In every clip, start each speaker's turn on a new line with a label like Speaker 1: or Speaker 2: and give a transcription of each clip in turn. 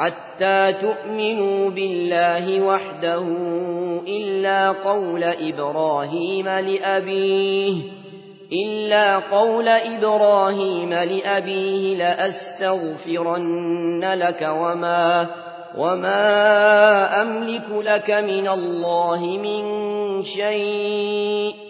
Speaker 1: حتى تؤمنوا بالله وحده إلا قول إبراهيم لأبيه إلا قول إبراهيم لأبيه لأستغفرن لك وما وما أملك لك من الله من شيء.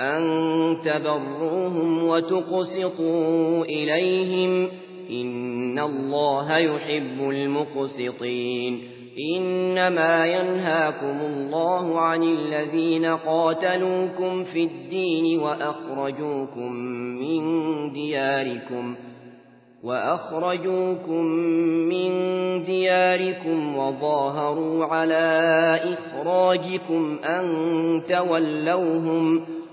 Speaker 1: أن تبروهم وتقسطوا إليهم إن الله يحب المقسطين إنما ينهاكم الله عن الذين قاتلوكم في الدين وأخرجوكم من دياركم وأخرجوكم من دياركم وظاهروا على إخراجكم أن تولوهم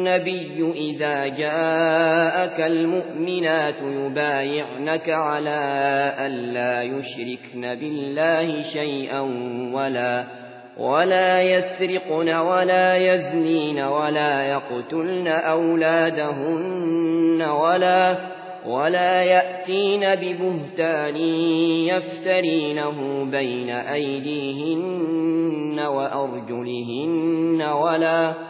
Speaker 1: النبي إذا جاءك المؤمنات يبايعنك على أن لا يشركن بالله شيئا ولا ولا يسرقن ولا يزنين ولا يقتلن أولادهن ولا ولا يأتين ببهتان يفترينه بين أيديهن وأرجلهن ولا